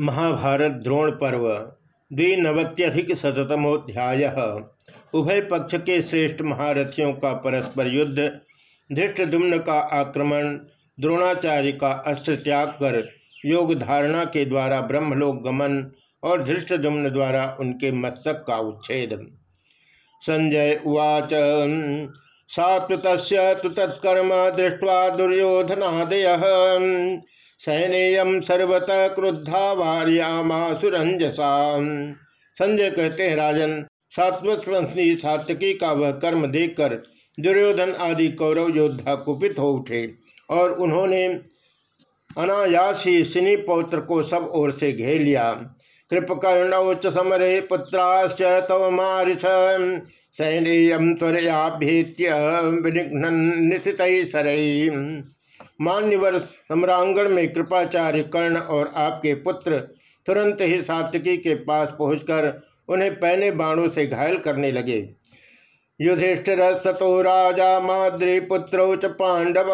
महाभारत द्रोण पर्व, द्विनवत्यधिक शतमोध्याय उभय पक्ष के श्रेष्ठ महारथियों का परस्पर युद्ध धृष्टदुम्न का आक्रमण, द्रोणाचार्य का अस्त्र त्याग कर, योग धारणा के द्वारा ब्रह्मलोक गमन और धृष्टदुम्न द्वारा उनके मस्तक का उच्छेद। संजय उवाच सात्वत तत्कर्म दृष्ट्वा दुर्योधनादय। सैनेयम सर्वत क्रुद्धा वार्यामासुरंजसा संजय कहते हैं, राजन सात्वत वंशी सात्यकी का वह कर्म देखकर दुर्योधन आदि कौरव योद्धा कुपित हो उठे और उन्होंने अनायास ही सिनी पौत्र को सब ओर से घेर लिया। कृपकर्णौ समरे पुत्राश्च तव मारिष सैनेयम त्वरयाभ्येत्य विनिघ्न निशित सरई मान्यवर, सम्रांगण में कृपाचार्य कर्ण और आपके पुत्र तुरंत ही सात्विकी के पास पहुंचकर उन्हें पहले बाणों से घायल करने लगे। युधिष्ठिर तथो राजा, माद्री पुत्रो च पांडव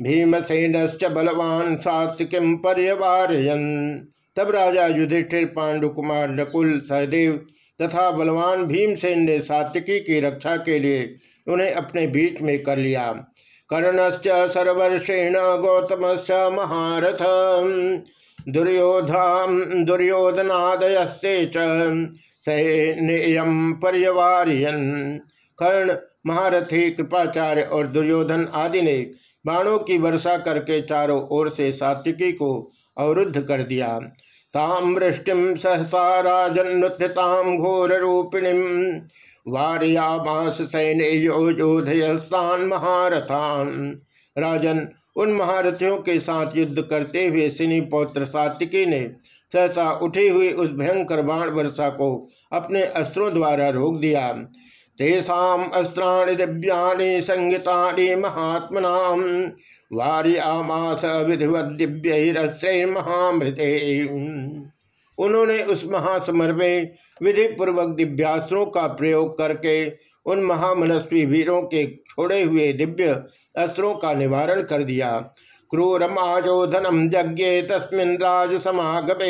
भीमसेन बलवान सात्विकीम पर्यवारयन। तब राजा युधिष्ठिर पांडु कुमार नकुल, सहदेव तथा बलवान भीमसेन ने सात्विकी की रक्षा के लिए उन्हें अपने बीच में कर लिया। कर्णश्च सर्वर्षेण गौतम महारथ। दुर्योधा दुर्योधनादयस्ते सैन्यम पर्यवारियन। कर्ण, महारथी, कृपाचार्य और दुर्योधन आदि ने बाणों की वर्षा करके चारों ओर से सात्विकी को अवरुद्ध कर दिया। ताम वृष्टिम सहसा राजन्नुताम घोर रूपिणीम वार्यामास सैन्य योधयस्तान महारथान। राजन, उन महारथियों के साथ युद्ध करते हुए सिनी पौत्र सात्विकी ने सहसा उठी हुई उस भयंकर बाण वर्षा को अपने अस्त्रों द्वारा रोक दिया। तेषाम अस्त्राणि दिव्यानि संगीतानि महात्मना। वार्यामास विधिवत दिव्य महामृते उन्होंने उस महासमर में विधि पूर्वक दिव्यास्त्रों का प्रयोग करके उन महामनस्वी वीरों के छोड़े हुए दिव्य अस्त्रों का निवारण कर दिया। क्रूरमाजोधनम यज्ञे तस्मिन राज समागमे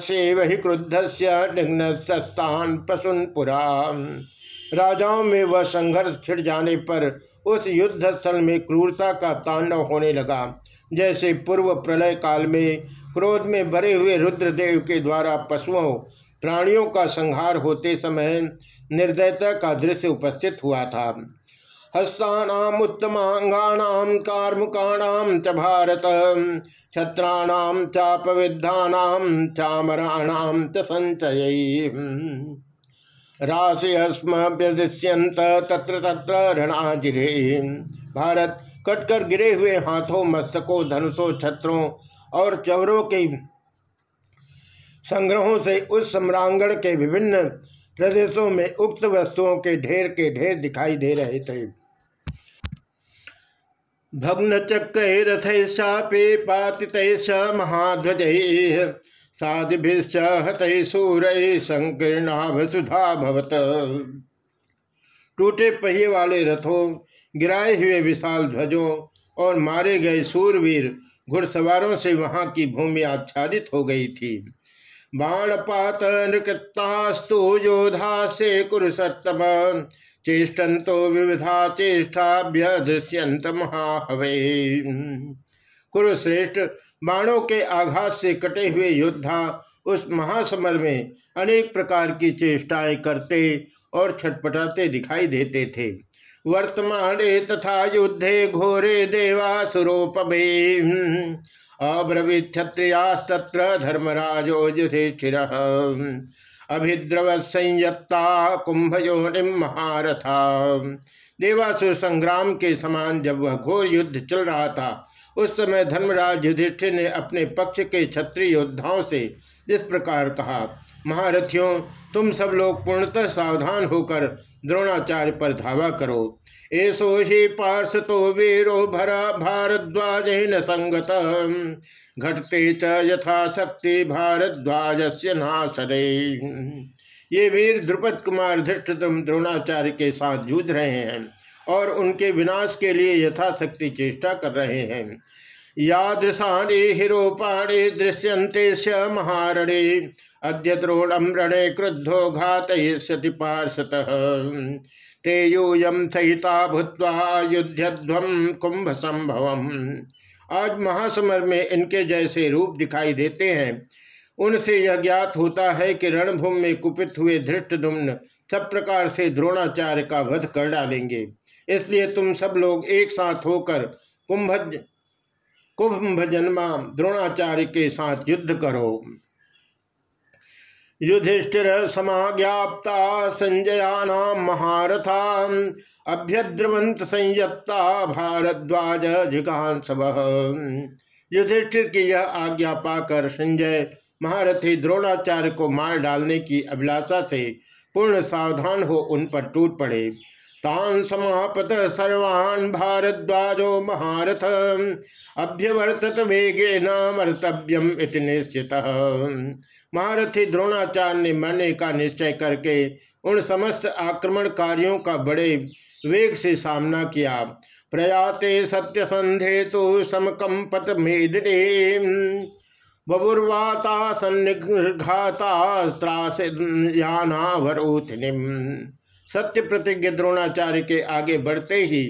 से वही क्रुद्ध निघ्नस्तान पशुन पुरा। राजाओं में वह संघर्ष छिड़ जाने पर उस युद्ध स्थल में क्रूरता का तांडव होने लगा। जैसे पूर्व प्रलय काल में क्रोध में भरे हुए रुद्रदेव के द्वारा पशुओं प्राणियों का संहार होते समय निर्दयता का दृश्य उपस्थित हुआ था। च भारत छत्राणाम चापविद्धानाम च राशिस्म व्यदृश्यंत तत्र तत्र भारत कटकर गिरे हुए हाथों, मस्तकों, धनुषों, छत्रों और चवरों के संग्रहों से उस सम्रांगण के विभिन्न प्रदेशों में उक्त वस्तुओं के ढेर के ढेर दिखाई दे रहे थे। भग्न चक्र रथैशापे पातित महाध्वज साधिभिश्च हत सूर संकीर्णाभसुधा भवत। टूटे पहिए वाले रथों, गिराए हुए विशाल ध्वजों और मारे गए सूरवीर घुड़सवारों से वहाँ की भूमि आच्छादित हो गई थी। बाणपात नृकृतास्तु योधा से कुरुसत्तम। चेष्टन्तो विविधा चेष्टाभ्य दृश्यंत महाहवे कुरुश्रेष्ठ बाणों के आघात से कटे हुए योद्धा उस महासमर में अनेक प्रकार की चेष्टाएँ करते और छटपटाते दिखाई देते थे। वर्तमाने तथा युद्धे घोरे देवासुरोपभे अब्रवीत क्षत्रियास्तत्र धर्मराजो युधिष्ठिर अभिद्रव संयत्ता कुंभयोनिम महारथा। देवासुर संग्राम के समान जब वह घोर युद्ध चल रहा था, उस समय धर्मराज युधिष्ठिर ने अपने पक्ष के क्षत्रिय योद्धाओं से इस प्रकार कहा, महारथियों, तुम सब लोग पूर्णतः सावधान होकर द्रोणाचार्य पर धावा करो। एसो ही पार्श तो वीरो भरा भारद्वाज संगत। घटते च यथाशक्ति भारद्वाज से नाशरे ये वीर द्रुपद कुमार धृष्टतम द्रोणाचार्य के साथ जूझ रहे हैं और उनके विनाश के लिए यथाशक्ति चेष्टा कर रहे हैं। यादृशानि हिरोपाणि दृश्यन्ते महारणे। अद्य द्रोणम रणे क्रुद्धो घातयिष्यति पार्षतः। ते यूयम सहिता भूत्वा युद्धध्वम कुंभ संभवम आज महासमर में इनके जैसे रूप दिखाई देते हैं। उनसे यह ज्ञात होता है कि रणभूमि में कुपित हुए धृष्ट दुम्न सब प्रकार से द्रोणाचार्य का वध कर डालेंगे। इसलिए तुम सब लोग एक साथ होकर कुंभज कुंभ जन्मा द्रोणाचार्य के साथ युद्ध करो। युधिष्ठिर समाज्ञाप्ता संजयाना महारथा अभ्यद्रवंत संयत्ता भारद्वाज जिघान युधिष्ठिर की यह आज्ञा पाकर संजय महारथी द्रोणाचार्य को मार डालने की अभिलाषा से पूर्ण सावधान हो उन पर टूट पड़े। तान समापत सर्वान् भारद्वाजो महारथ। अभ्यवर्तत वेगे न इति निश्चित। महारथी द्रोणाचार्य ने मरने का निश्चय करके उन समस्त आक्रमणकारियों का बड़े वेग से सामना किया। प्रयाते सत्य संधे तो समकंपत मेदने। बबुर्वाता सन्निघाता त्रासयानावरोथिनिम सत्य प्रतिज्ञ द्रोणाचार्य के आगे बढ़ते ही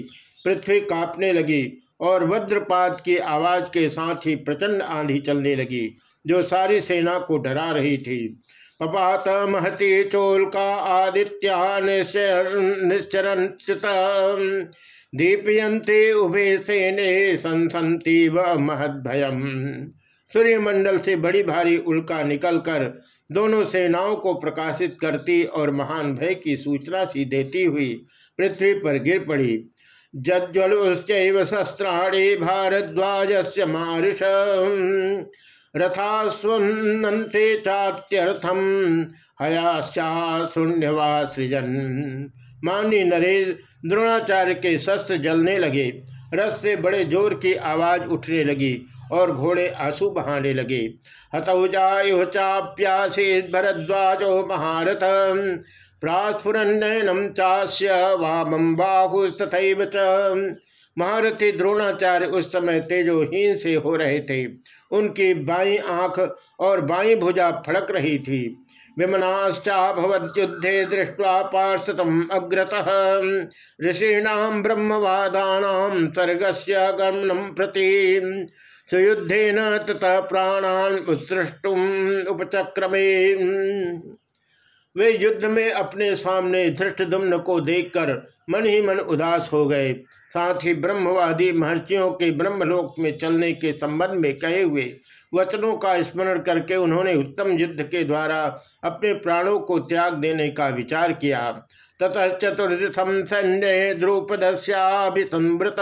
पृथ्वी कांपने लगी और वज्रपात की आवाज़ के साथ ही प्रचंड आंधी चलने लगी, जो सारी सेना को डरा रही थी। पपात महती चोल का आदित्या निश्चरण दीपयंते उभे सेने संसंती व महद भयम सूर्यमंडल से बड़ी भारी उल्का निकलकर दोनों सेनाओं को प्रकाशित करती और महान भय की सूचना सी देती हुई पृथ्वी पर गिर पड़ी। जज्वल शस्त्राणी भारद्वाज से मारिष रथास्वन्ते चात्यर्थम हयाशा शून्यवा सृजन मानी नरेश द्रोणाचार्य के शस्त्र जलने लगे। रथ से बड़े ज़ोर की आवाज़ उठने लगी। और घोड़े आँसू बहाने लगे। हतौ जायु चाप्यासी भरद्वाजो महारथ। प्रास्फुरन्नयनम चास्य वामम बाहु तथैव च। महारथी द्रोणाचार्य उस समय तेजोहीन से हो रहे थे। उनकी बाई आँख और बाई भुजा फड़क रही थी। विमनाश्चाभवद्युद्धे दृष्ट्वा पार्षतम अग्रत। ऋषीणाम ब्रह्मवादानाम सर्गस्य गमनम प्रति। सुयुद्धेन तथा प्राणान उत्सृष्टुम उपचक्रमे। वे युद्ध में अपने सामने धृष्ट को देखकर मन ही मन उदास हो गए। साथ ही ब्रह्मवादी महर्षियों के ब्रह्मलोक में चलने के संबंध में कहे हुए वचनों का स्मरण करके उन्होंने उत्तम युद्ध के द्वारा अपने प्राणों को त्याग देने का विचार किया। ततः चतुर्दशम सैन्य द्रुपदस्याभिसंवृत।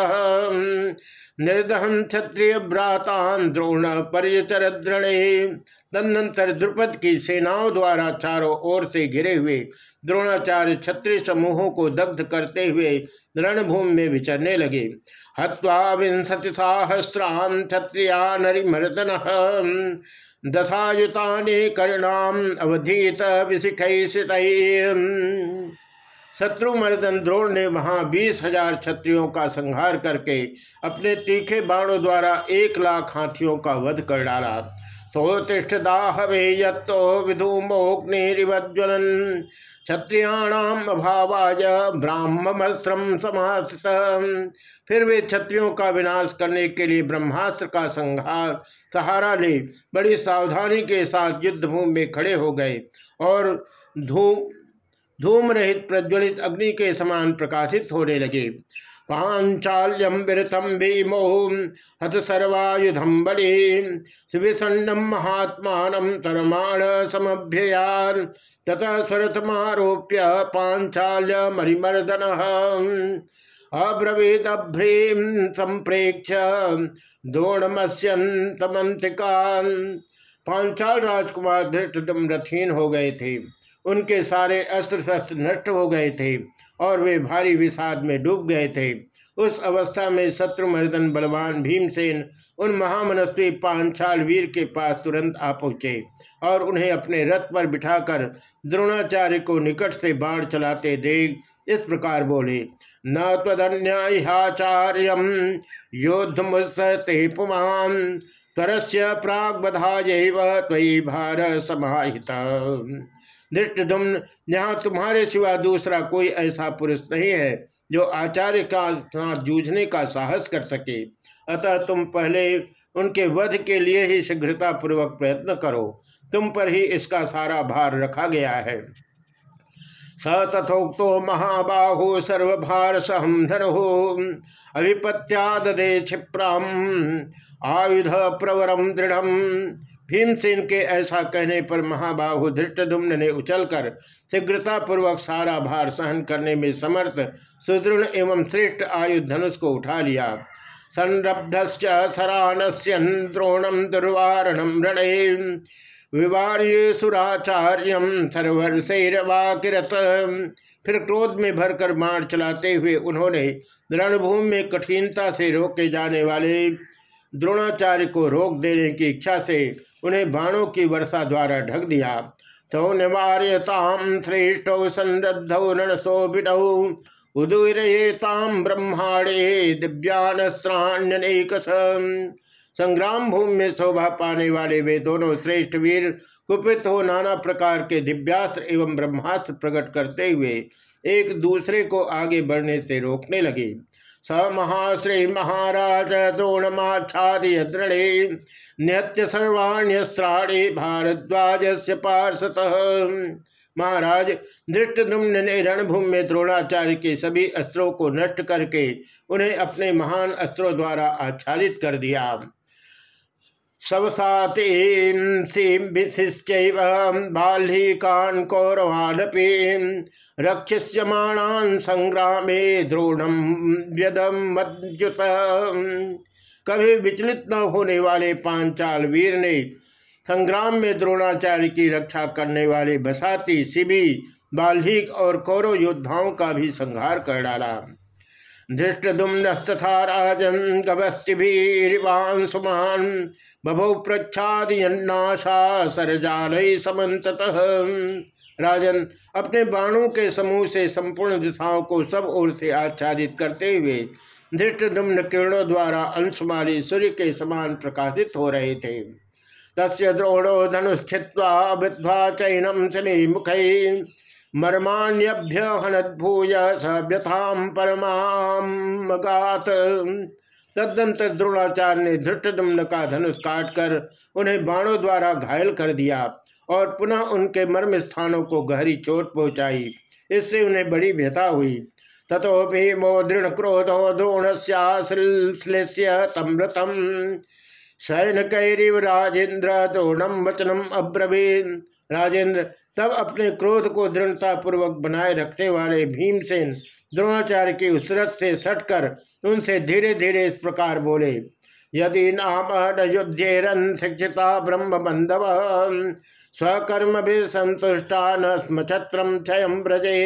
निर्दहन क्षत्रिय भ्रातान द्रोण पर्यचर द्रणे तदनंतर द्रुपद की सेनाओं द्वारा चारों ओर से घिरे हुए द्रोणाचार्य क्षत्रिय समूहों को दग्ध करते हुए रणभूमि में विचरने लगे। हवा विंशति सहस्रान क्षत्रिया नरिमर्दन। दशायुता कर्णाम अवधीत विशिख शत्रुमर्दन द्रोण ने वहाँ बीस हज़ार क्षत्रियों का संहार करके अपने तीखे बाणों द्वारा एक लाख हाथियों का वध कर डाला। सोतिष्ठदाहवे यत्तो विधूमोग्निवज्वलन क्षत्रियाणाम अभावाज ब्राह्मस्त्रम समास्थित फिर वे क्षत्रियों का विनाश करने के लिए ब्रह्मास्त्र का संहार, सहारा ले बड़ी सावधानी के साथ युद्ध भूमि में खड़े हो गए और धूम धूम रहित प्रज्वलित अग्नि के समान प्रकाशित होने लगे। पांचाल्यम विरतम भीमो हत सर्वायुधम बलि। सुविषण्डम महात्मा तरमाण समभ्ययान। ततः स्वरथमारोप्य पांचाल्य मरिमर्दन अब्रवीदभ्रीम संप्रेक्ष द्रोणमस्यंतमंतिकान पांचाल राजकुमार धृष्टदम रथीन हो गए थे। उनके सारे अस्त्र शस्त्र नष्ट हो गए थे और वे भारी विषाद में डूब गए थे। उस अवस्था में शत्रुमर्दन बलवान भीमसेन उन महामनस्वी पांचाल वीर के पास तुरंत आ पहुँचे और उन्हें अपने रथ पर बिठाकर द्रोणाचार्य को निकट से बाढ़ चलाते देख इस प्रकार बोले, न तदन्याचार्य योद्ध मुस्ते पुमान त्वरस्य प्रागबधायैव त्वयि भार समाहित धृष्टुम यहाँ तुम्हारे सिवा दूसरा कोई ऐसा पुरुष नहीं है, जो आचार्य का साथ जूझने का साहस कर सके। अतः तुम पहले उनके वध के लिए ही शीघ्रता पूर्वक प्रयत्न करो। तुम पर ही इसका सारा भार रखा गया है। स तथोक्तो महाबाहो सर्वभार सहम धनो अभिपत्यादे क्षिप्रम। आयुध प्रवरम दृढ़ भीमसेन के ऐसा कहने पर महाबाहु धृष्टुम्न ने उछलकर शीघ्रता पूर्वक सारा भार सहन करने में समर्थ, सुदृढ़ एवं श्रेष्ठ आयुध धनुष को उठा लिया। संरब्धरानस्यन द्रोणम दुर्वारणम रणे विवार्य सुराचार्यम सर्वर्षैरवाकिरत फिर क्रोध में भरकर मार चलाते हुए उन्होंने रणभूमि में कठिनता से रोके जाने वाले द्रोणाचार्य को रोक देने की इच्छा से उन्हें बाणों की वर्षा द्वारा ढक दिया। तो निवार्यताम श्रेष्ठ संरद्धौ रणसो बिडौ उदूरयेताम ब्रह्माणे दिव्यानस्त्राण्यनेक संग्राम भूमि में शोभा पाने वाले वे दोनों श्रेष्ठ वीर, कुपित हो नाना प्रकार के दिव्यास्त्र एवं ब्रह्मास्त्र प्रकट करते हुए एक दूसरे को आगे बढ़ने से रोकने लगे। स महाश्री महाराज द्रोणमाच्छादय दृढ़ नित्य सर्वाण्यस्त्राणी भारद्वाज से पार्षत महाराज धृष्टुम्न ने रणभूमि में द्रोणाचार्य के सभी अस्त्रों को नष्ट करके उन्हें अपने महान अस्त्रों द्वारा आच्छादित कर दिया। बाल्हिकान् कौरवानपि रक्षस्यमाणान् संग्रामे द्रोणम व्यदम मद्युत। कभी विचलित न होने वाले पांचाल वीर ने संग्राम में द्रोणाचार्य की रक्षा करने वाले बसाती शिवी बाल्हिक और कौरव योद्धाओं का भी संहार कर डाला। धृष्टुम्नस्तथा राजन गभस्तिभिवांसुमान बभौ प्रच्छादयन्नाशा सरजाल समत राजन अपने बाणों के समूह से संपूर्ण दिशाओं को सब ओर से आच्छादित करते हुए धृष्टुम्न किरणों द्वारा अंशमाली सूर्य के समान प्रकाशित हो रहे थे। तस् द्रोणो धनुष्ठित्वा विद्वा चैनम शनि मुख मर्माण्यभ्य हनद्भूय स व्यथाम परमागात तदंतर द्रोणाचार्य ने धृष्टदम्न का धनुष काट कर उन्हें बाणों द्वारा घायल कर दिया और पुनः उनके मर्म स्थानों को गहरी चोट पहुंचाई। इससे उन्हें बड़ी व्यथा हुई। तथो भीमो दृढ़ क्रोधो द्रोण तमृतम। शयन कैरिव राजेंद्र द्रोणम वचनम अब्रवीन। राजेंद्र तब अपने क्रोध को दृढ़ता पूर्वक बनाए रखने वाले भीमसेन द्रोणाचार्य की उस रथ से सटकर उनसे धीरे धीरे इस प्रकार बोले, यदि नाम युद्धेरन शिक्षिता ब्रह्म बंधव स्वकर्म भी संतुष्टा न स्मछत्रम क्षय ब्रजे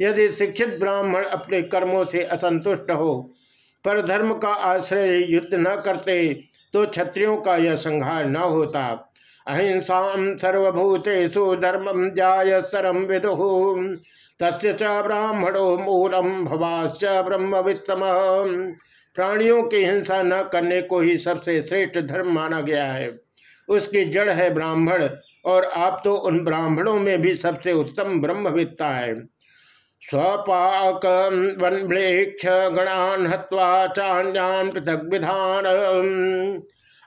यदि शिक्षित ब्राह्मण अपने कर्मों से असंतुष्ट हो, पर धर्म का आश्रय युद्ध न करते तो क्षत्रियों का यह संहार न होता। अहिंसा सर्वभूतेषु धर्मम जाय सरम विदु। तस्य ब्राह्मणो मूलम भवाश्च ब्रह्म वित्तम प्राणियों की हिंसा न करने को ही सबसे श्रेष्ठ धर्म माना गया है। उसकी जड़ है ब्राह्मण, और आप तो उन ब्राह्मणों में भी सबसे उत्तम ब्रह्मविद्ता है। स्वपाक वन्म्लेक्ष गणान हत्वा चान्यान पृथक विधान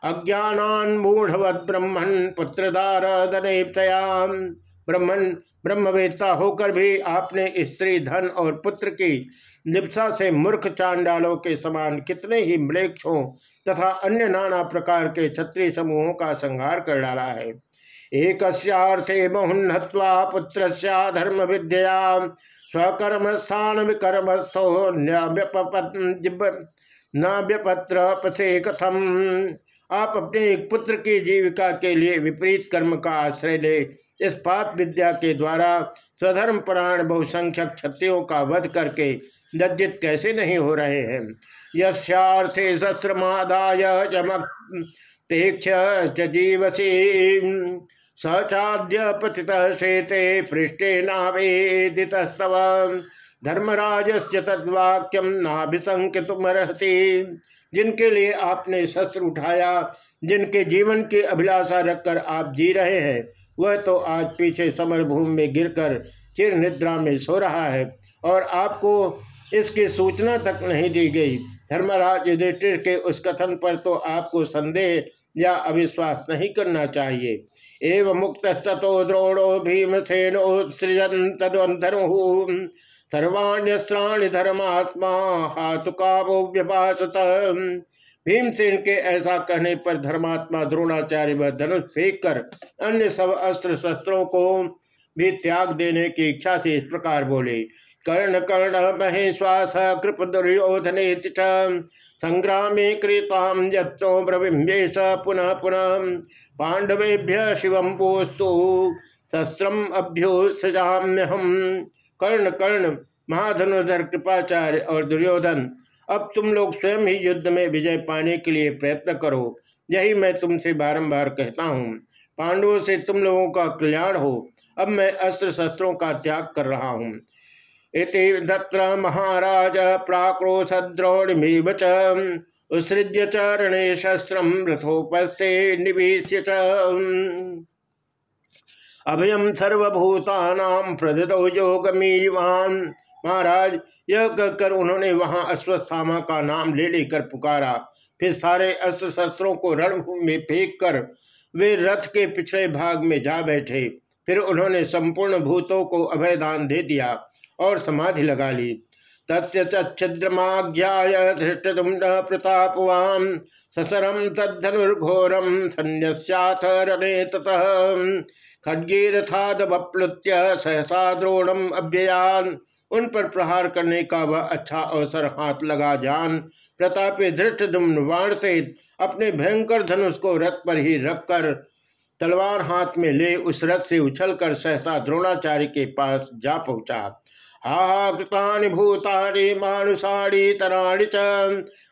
अज्ञान मूढ़वत ब्रह्मण पुत्रदार ब्रह्मण ब्रह्मवेत्ता होकर भी आपने स्त्री, धन और पुत्र की लिप्सा से मूर्ख चांडालों के समान कितने ही मृक्षों तथा अन्य नाना प्रकार के क्षत्रिय समूहों का संहार कर डाला है। एक बहुन्हत्वा पुत्र धर्म विद्या स्वकर्म स्थान विकर्मस्थो न व्यपत्र पथे कथम। आप अपने एक पुत्र की जीविका के लिए विपरीत कर्म का आश्रय ले। इस पाप विद्या के द्वारा स्वधर्म प्राण बहुसंख्यक क्षत्रियों का वध करके लज्जित कैसे नहीं हो रहे हैं? यस्यार्थे शस्त्रमादाय चमपेक्ष जीवसी, सचाद्य पतित शेते पृष्ठे नावेदितस्तव। धर्मराज तद्वाक्यम नाभिशंकितुमर्हति जिनके लिए आपने शस्त्र उठाया, जिनके जीवन की अभिलाषा रखकर आप जी रहे हैं, वह तो आज पीछे समर भूमि में गिरकर चिर निद्रा में सो रहा है और आपको इसकी सूचना तक नहीं दी गई। धर्मराज युधिष्ठिर के उस कथन पर तो आपको संदेह या अविश्वास नहीं करना चाहिए। एवं मुक्त तथो द्रोणो भीमसेनो सृजन तदंतरु सर्वाण्यस्त्राणि धर्मात्मा हाथुकावो भीमसेन के ऐसा कहने पर धर्मात्मा, द्रोणाचार्य व धनुष फेंक कर अन्य सब अस्त्र शस्त्रों को भी त्याग देने की इच्छा से इस प्रकार बोले। कर्ण कर्ण महेश्वास कृप दुर्योधने संग्राम कृताम यत्नो ब्रविम्बेश पुनः पुनः। पांडवेभ्य शिवम पोस्तु। शस्त्रम अभ्युसजाम्यहम कर्ण कर्ण महाधनुधर कृपाचार्य और दुर्योधन, अब तुम लोग स्वयं ही युद्ध में विजय पाने के लिए प्रयत्न करो। यही मैं तुमसे बारंबार कहता हूँ। पांडवों से तुम लोगों का कल्याण हो। अब मैं अस्त्र शस्त्रों का त्याग कर रहा हूँ। इति दत्र महाराज प्राक्रोश द्रोणिमीव च उत्सृज्य चरणे शस्त्रम रथोपस्थे निवेश्य अभयम सर्वभूतानाम प्रदो योगमीवान। महाराज यह कहकर उन्होंने वहाँ अश्वस्थामा का नाम ले लेकर पुकारा। फिर सारे अस्त्र शस्त्रों को रणभूमि में फेंक कर वे रथ के पिछले भाग में जा बैठे। फिर उन्होंने संपूर्ण भूतों को अभयदान दे दिया। और समाधि लगा ली। तत्द्रमाज्ञाय धृष्टुम प्रतापवान। ससरम तद्धनुर्घोरम संन्याथ रणे ततः। खड्गीरथाद बप्लुत्य सहसा द्रोणम अव्ययान। उन पर प्रहार करने का वह अच्छा अवसर हाथ लगा जान। प्रतापे धृष्ट बाण से अपने भयंकर धनुष को रथ पर ही रखकर तलवार हाथ में ले उस रथ से उछलकर सहसा द्रोणाचार्य के पास जा पहुँचा। हा कृतानि भूतानि मानुषाणी तराणि च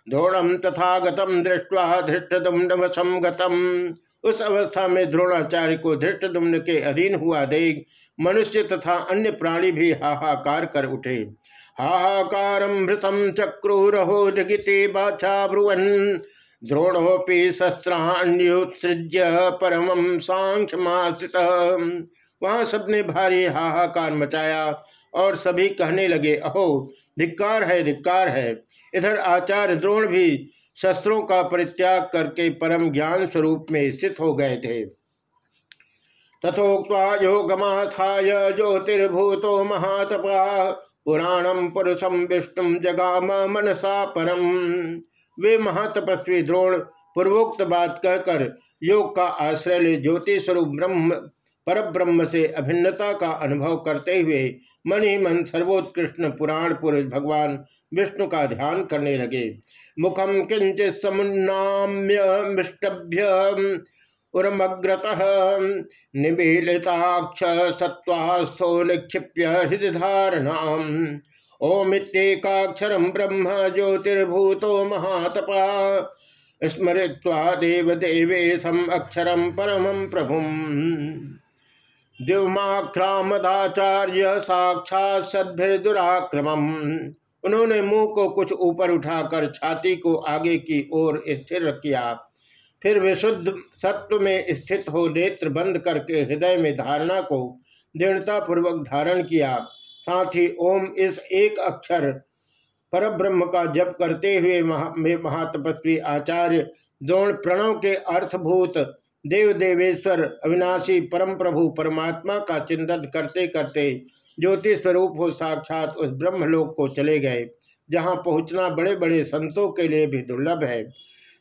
द्रोणम तथा गतम दृष्टवा धृष्टुम गतम। उस अवस्था में द्रोणाचार्य को धृष्टुम्न के अधीन हुआ देख मनुष्य तथा अन्य प्राणी भी हाहाकार कर उठे। हाहाकार भृतम जगिते बाछा ब्रुवन। द्रोणोपि शस्त्राण्युत्सृज्य परम सांख्यमाश्रित वहाँ सबने भारी हाहाकार मचाया। और सभी कहने लगे, अहो, धिक्कार है धिक्कार है। इधर आचार्य द्रोण भी शस्त्रों का परित्याग करके परम ज्ञान स्वरूप में स्थित हो गए थे। तथोक्ता योगमाथाय ज्योतिर्भूतो महातपा पुराणम पुरुषम विष्णु जगाम मनसा परम वे महातपस्वी द्रोण पूर्वोक्त बात कहकर योग का आश्रय ले ज्योति स्वरूप ब्रह्म पर ब्रह्म से अभिन्नता का अनुभव करते हुए ही मन सर्वोत्कृष्ण पुराण पुरुष भगवान विष्णु का ध्यान करने लगे। मुखम किंचित समुन्नाम्य मिष्टभ्य उर्मग्रत निबीलिताक्ष सत्वास्थो निक्षिप्य हृदय धारणा ओमित्येकाक्षर ब्रह्म ज्योतिर्भूतो महातपा। स्मृत्वा देवदेवेशम अक्षर परम प्रभु दिवमाक्रामदाचार्य साक्षात सद्भिर्दुराक्रम उन्होंने मुँह को कुछ ऊपर उठाकर छाती को आगे की ओर स्थिर किया। फिर विशुद्ध सत्व में स्थित हो नेत्र बंद करके हृदय में धारणा को दृढ़ता पूर्वक धारण किया। साथ ही ओम इस एक अक्षर पर ब्रह्म का जप करते हुए महा, महातपस्वी आचार्य द्रोण प्रणव के अर्थभूत देव देवेश्वर अविनाशी परम प्रभु परमात्मा का चिंतन करते करते ज्योति स्वरूप हो साक्षात उस ब्रह्मलोक को चले गए, जहाँ पहुँचना बड़े बड़े संतों के लिए भी दुर्लभ है।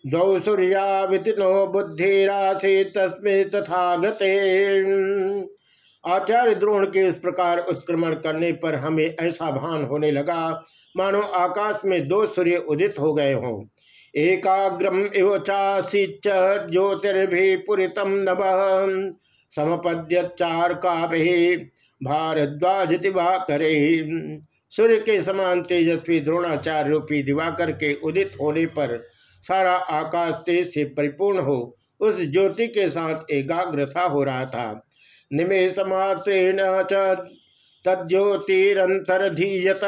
द्वौ सूर्या वितिनो बुद्धिराशि तस्मे तथा गते आचार्य द्रोण के इस प्रकार उत्क्रमण करने पर हमें ऐसा भान होने लगा, मानो आकाश में दो सूर्य उदित हो गए हों। एकाग्रम इव चासी ज्योतिर्भि पुरीतम नभ समपद्यचार का भारद्वाज दिवा करे सूर्य के समान तेजस्वी द्रोणाचार्य रूपी दिवाकर के उदित होने पर सारा आकाश तेज से परिपूर्ण हो, उस ज्योति के साथ एकाग्रता हो रहा था। निमेश मात्रेण तज्ज्योतिरंतरधीयत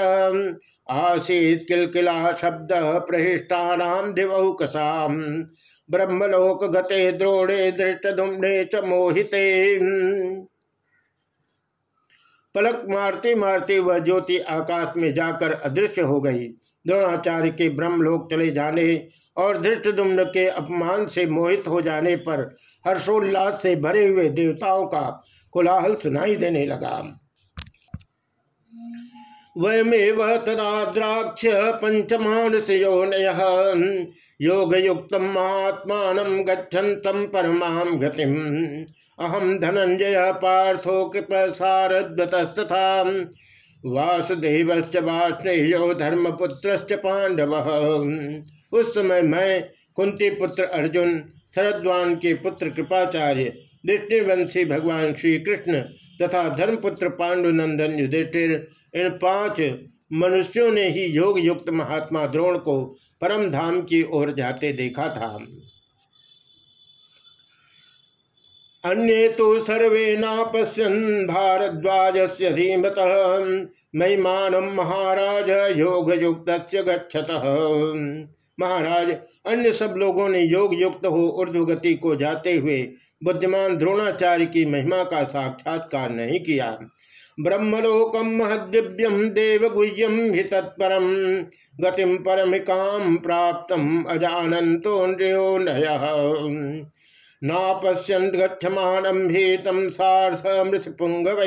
आसीत किलकिला शब्द प्रहिष्टानाम दिवहुकसा ब्रह्मलोक गते द्रोणे दृष्टुम्ने च मोहिते। पलक मारते मारते वह ज्योति आकाश में जाकर अदृश्य हो गई। द्रोणाचार्य के ब्रह्मलोक चले जाने और धृष्टुम्न के अपमान से मोहित हो जाने पर हर्षोल्लास से भरे हुए देवताओं का कोलाहल सुनाई देने लगा। वयमेव तदा द्राक्ष पंचमानस योनय योग युक्त महात्मा गच्छन्तं परमां गतिम। अहम धनंजय पार्थो कृप सारद्वतस्तथा वासुदेव वाष्णेयो धर्मपुत्र पांडव उस समय मैं, कुंती पुत्र अर्जुन, शरद्वान के पुत्र कृपाचार्य दृष्टिवंशी भगवान श्री कृष्ण तथा धर्मपुत्र पांडुनंदन युधिष्ठिर, इन पाँच मनुष्यों ने ही योग युक्त महात्मा द्रोण को परम धाम की ओर जाते देखा था। अन्य तो सर्वे नापश्यन भारद्वाज से धीमत महिमान महाराज योग युक्त गच्छत। महाराज, अन्य सब लोगों ने योग युक्त हो ऊर्धगति को जाते हुए बुद्धिमान द्रोणाचार्य की महिमा का साक्षात्कार नहीं किया। ब्रह्मलोकम महदिव्यम देवगुह्यम हि तत्परम गतिम परमिकाम प्राप्त अजानंतो नय नापश्यन गच्छमानम भीतम सार्थ मृतपुंगव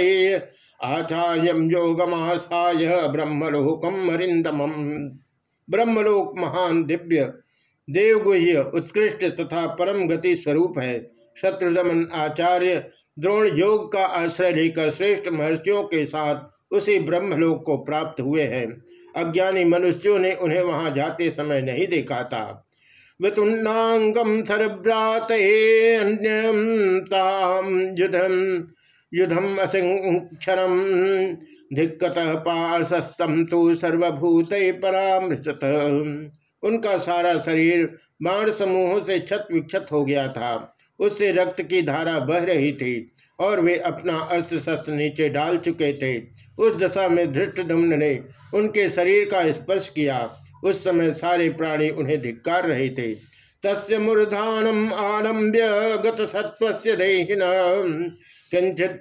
आचार्य योगमासाय ब्रह्मलोकम अरिंदम ब्रह्मलोक महान दिव्य, देवगुह्य उत्कृष्ट तथा परम गति स्वरूप है। शत्रुदमन आचार्य द्रोण योग का आश्रय लेकर श्रेष्ठ महर्षियों के साथ उसी ब्रह्मलोक को प्राप्त हुए हैं। अज्ञानी मनुष्यों ने उन्हें वहाँ जाते समय नहीं देखा था। वितुन्नांगम सरभ्रात युधम युधम असिक्षरम धिक्कत पार्शस्तम तो सर्वभूत परामृत उनका सारा शरीर बाण समूहों से छत विक्षत हो गया था। उससे रक्त की धारा बह रही थी और वे अपना अस्त्र शस्त्र नीचे डाल चुके थे। उस दशा में धृष्ट ने उनके शरीर का स्पर्श किया। उस समय सारे प्राणी उन्हें धिक्कार रहे थे। तस् मूर्धानम आलम्ब्य गत सत्व देहिन किंचित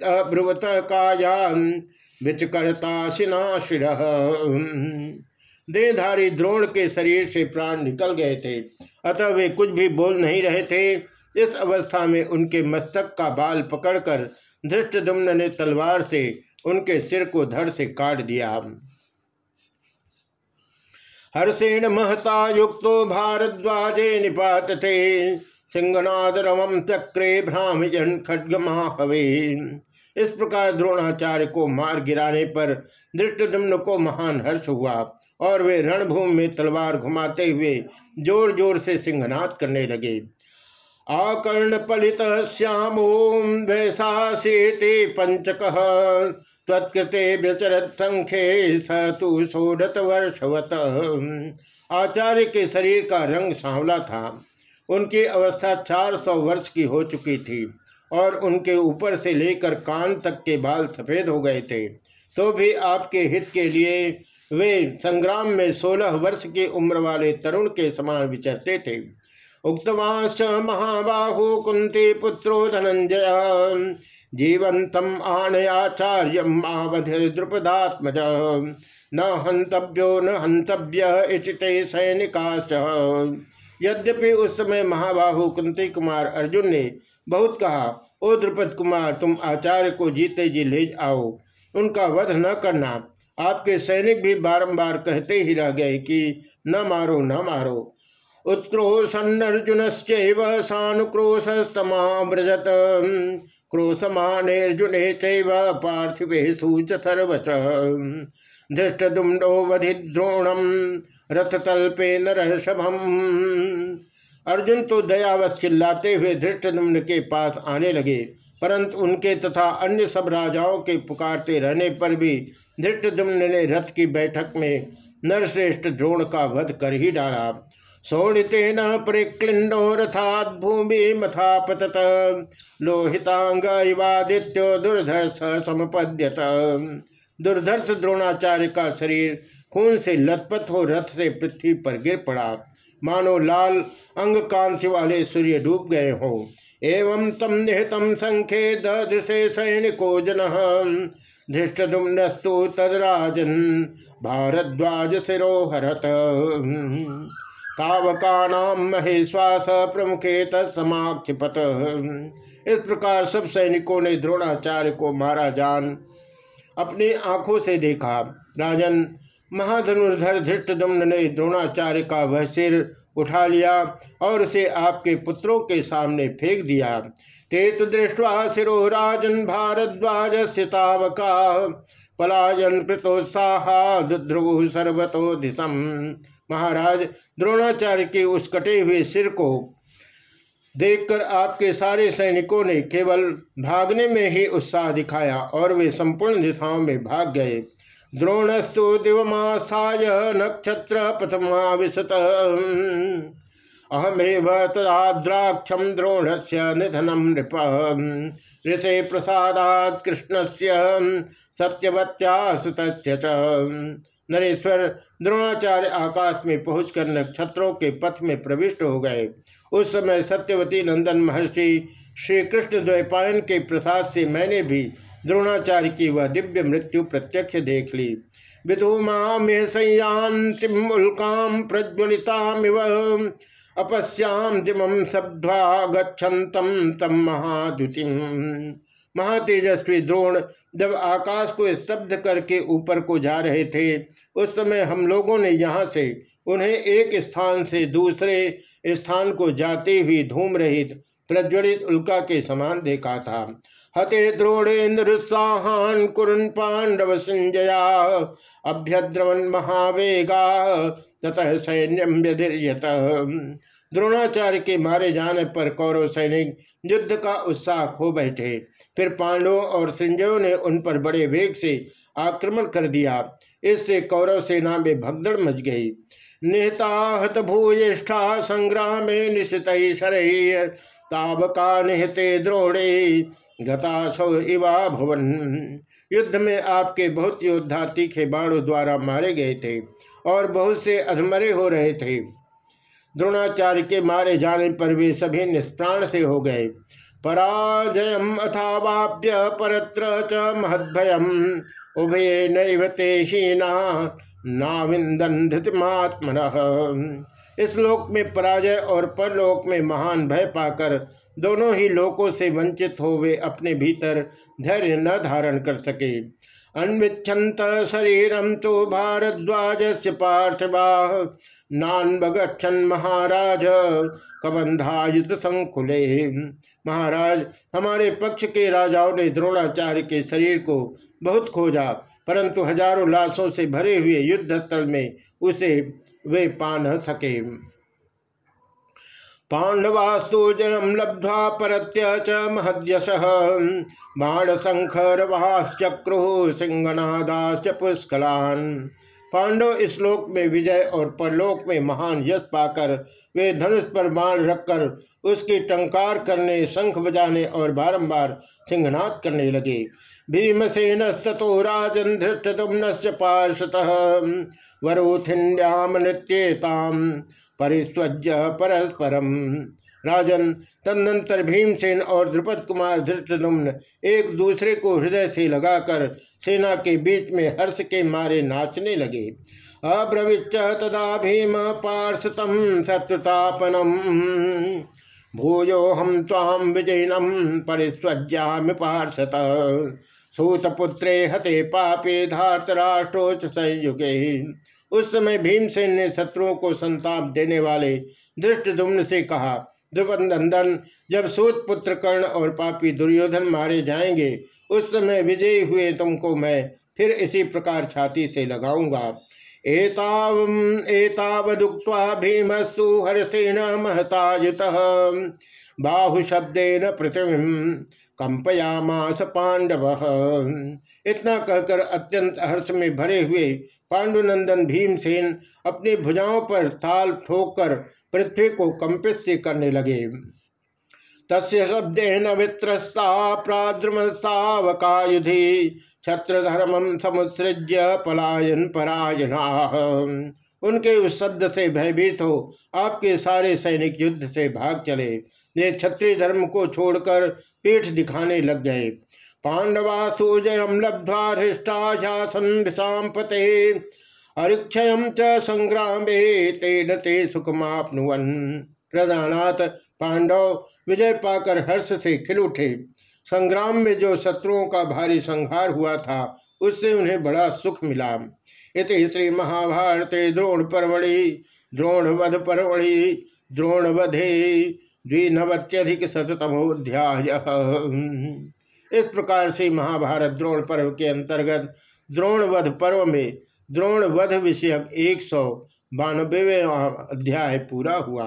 देहधारी द्रोण के शरीर से प्राण निकल गए थे। अतः वे कुछ भी बोल नहीं रहे थे। इस अवस्था में उनके मस्तक का बाल पकड़कर धृष्टदुम्न ने तलवार से उनके सिर को धड़ से काट दिया। हर्षेण महता युक्तो भारद्वाजे निपात थे सिंहनाद रवम चक्रे भ्रामजन खड्गमाहवे इस प्रकार द्रोणाचार्य को मार गिराने पर धृष्टदुम्न को महान हर्ष हुआ और वे रणभूमि में तलवार घुमाते हुए ज़ोर ज़ोर से सिंहनाद करने लगे। आकर्ण पलित श्यामो वैशासीति पंचक तत्कृते व्यचरत संख्ये स तु सोडत वर्षवत आचार्य के शरीर का रंग सांवला था। उनकी अवस्था चार सौ वर्ष की हो चुकी थी और उनके ऊपर से लेकर कान तक के बाल सफ़ेद हो गए थे। तो भी आपके हित के लिए वे संग्राम में सोलह वर्ष की उम्र वाले तरुण के समान विचरते थे। उक्तवांश महाबाहु कुंती पुत्रो धनंजय जीवंतम आनयाचार्य द्रुपदात्मज न हंतव्यो न हंतव्य इचिते सैनिकाश यद्यपि उस समय महाबाहु कुंती कुमार अर्जुन ने बहुत कहा, ओ द्रुपद कुमार, तुम आचार्य को जीते जी ले आओ। उनका वध न करना। आपके सैनिक भी बारंबार कहते ही रह गए कि, न मारो न मारो। उत्क्रोशन्नर्जुन सानुक्रोशस्तमाव्रजत क्रोशमानेर्जुने चैव पार्थिवेशु च सर्वश धृष्टदुम्डो वधिद्रोणम रथतल्पे नरषभम अर्जुन तो दयावश चिल्लाते हुए धृष्टदुम्न के पास आने लगे, परंतु उनके तथा अन्य सब राजाओं के पुकारते रहने पर भी धृष्टदुम्न ने रथ की बैठक में नरश्रेष्ठ द्रोण का वध कर ही डाला। शोणितेन परिक्लिंडो रथात भूमि मथा पतत लोहितांग इवादित्यो दुर्धर्ष समपद्यत। दुर्धर्ष द्रोणाचार्य का शरीर खून से लथपथ हो रथ से पृथ्वी पर गिर पड़ा। मानो लाल अंग कांति वाले सूर्य डूब गए हो। एवं तम निहतम संख्ये दृशे सैनिको जन। धृष्टुम्नस्तु तदराजन। भारद्वाज सिरोहरत। तावकानाम महेश्वास प्रमुखे तत्समाक्षिपत इस प्रकार सब सैनिकों ने द्रोणाचार्य को मारा जान, अपनी आँखों से देखा। राजन महाधनुर्धर धृष्टदम्न ने द्रोणाचार्य का वह सिर उठा लिया और उसे आपके पुत्रों के सामने फेंक दिया। ते तो दृष्टवा सिरो राजन भारद्वाज सितावका, पलायन प्रतोत्साह सर्वतो दिशम महाराज द्रोणाचार्य के उस कटे हुए सिर को देखकर आपके सारे सैनिकों ने केवल भागने में ही उत्साह दिखाया और वे संपूर्ण दिशाओं में भाग गए। द्रोणस्तु दिवमास्थाय नक्षत्र प्रथमा विशत अहमेव तदाद्राक्षम द्रोण से निधनम नृप। ऋषे प्रसादात कृष्ण से सत्यवत्या सुत नरेश्वर द्रोणाचार्य आकाश में पहुंचकर नक्षत्रों के पथ में प्रविष्ट हो गए। उस समय सत्यवती नंदन महर्षि श्री कृष्ण द्वैपायन के प्रसाद से मैंने भी द्रोणाचार्य की वह दिव्य मृत्यु प्रत्यक्ष देख ली। विधूमा में संयांतिमुल्काम प्रज्वलितामिव। अपश्याम दिमम तम महाद्युति। महातेजस्वी द्रोण जब आकाश को स्तब्ध करके ऊपर को जा रहे थे उस समय हम लोगों ने यहाँ से उन्हें एक स्थान से दूसरे स्थान को जाते हुए धूम रहित, प्रज्वलित उल्का के समान देखा था। हते द्रोणेन्द्रुत्साहान कुरन पांडव संजया, अभ्यद्रवन महावेगा, ततः सैन्यम व्यधिर्यत। द्रोणाचार्य के मारे जाने पर कौरव सैनिक युद्ध का उत्साह खो बैठे। फिर पांडवों और संजयों ने उन पर बड़े वेग से आक्रमण कर दिया। इससे कौरव सेना में भगदड़ मच गई। निहताहत भूयिष्ठा संग्राम निश्चित तावका निहते द्रोणे गतासौ इवा भवन। युद्ध में आपके बहुत योद्धा तीखे बाणों द्वारा मारे गए थे और बहुत से अधमरे हो रहे थे। द्रोणाचार्य के मारे जाने पर वे सभी निष्प्राण से हो गए। पराजयम अथावाप्य परत्र च महद्भयम। उभय नैवतेशीना नाविंदन धृतमात्मन इस लोक में पराजय और परलोक में महान भय पाकर दोनों ही लोकों से वंचित हो वे अपने भीतर धैर्य न धारण कर सके। अन्विछंत शरीरम तो भारद्वाज से पार्थिवा। नान बगछन महाराज कबंधायुत संकुले महाराज हमारे पक्ष के राजाओं ने द्रोणाचार्य के शरीर को बहुत खोजा, परंतु हज़ारों लाशों से भरे हुए युद्ध स्थल में उसे वे पा न सके। पांडवास्तु जयम लब्ध्वा परत्य च महद्यश। बाण शंखरवाश्चक्रु सिंहनादाश्च पुष्कलान। पांडव श्लोक में विजय और परलोक में महान यश पाकर वे धनुष पर बाण रखकर उसकी टंकार करने, शंख बजाने और बारंबार सिंहनाद करने लगे। भीमसेन तथो राजन पार्षत वरोथिन्याम नृत्येताम परिस्वज्य परस्परम। राजन, तदनंतर भीमसेन और द्रुपद कुमार धृष्टुम्न एक दूसरे को हृदय से लगाकर सेना के बीच में हर्ष के मारे नाचने लगे। अब्रविच तदा भीम पार्षतम शत्रुतापनम। भूयो हम ताम विजयनम परिस्वज्याम पार्षत सूतपुत्रे हते पापे धातराष्ट्रोच संयुगे। उस समय भीमसेन ने शत्रुओं को संताप देने वाले धृष्टुम्न से कहा ध्रुपद नंदन जब सूत पुत्र कर्ण और पापी दुर्योधन मारे जाएँगे, उस समय विजयी हुए तुमको मैं फिर इसी प्रकार छाती से लगाऊँगा। एताव एतावदुक्त्वा भीमस्तु हर्षेण महतायुत बाहुशब्देन पृथ्वी कंपयामास पांडव। इतना कहकर अत्यंत हर्ष में भरे हुए पांडुनंदन भीमसेन अपनी भुजाओं पर थाल ठोककर पृथ्वी को कंपित से करने लगे। तस्य शब्देन वित्रस्ता प्राद्रुमस्तावकायुधि छत्रधर्मम समुत्सृज्य पलायन परायणा। उनके उस शब्द से भयभीत हो आपके सारे सैनिक युद्ध से भाग चले। ये क्षत्रिय धर्म को छोड़कर पीठ दिखाने लग गए। पांडवा सुजयम लब्ध्वा हृष्टा पते। अरिक्षय च संग्राम तेन ते सुखमापनुवन। प्रधानात पांडव विजय पाकर हर्ष से खिल उठे। संग्राम में जो शत्रुओं का भारी संहार हुआ था, उससे उन्हें बड़ा सुख मिला। इति श्री महाभारते द्रोण परमणि द्रोण वध परमणि द्रोण वधे। द्विनवत्यधिक शतमोध्याय इस प्रकार से महाभारत द्रोण पर्व के अंतर्गत द्रोणवध पर्व में द्रोणवध विषयक एक सौ बानबेवे अध्याय पूरा हुआ।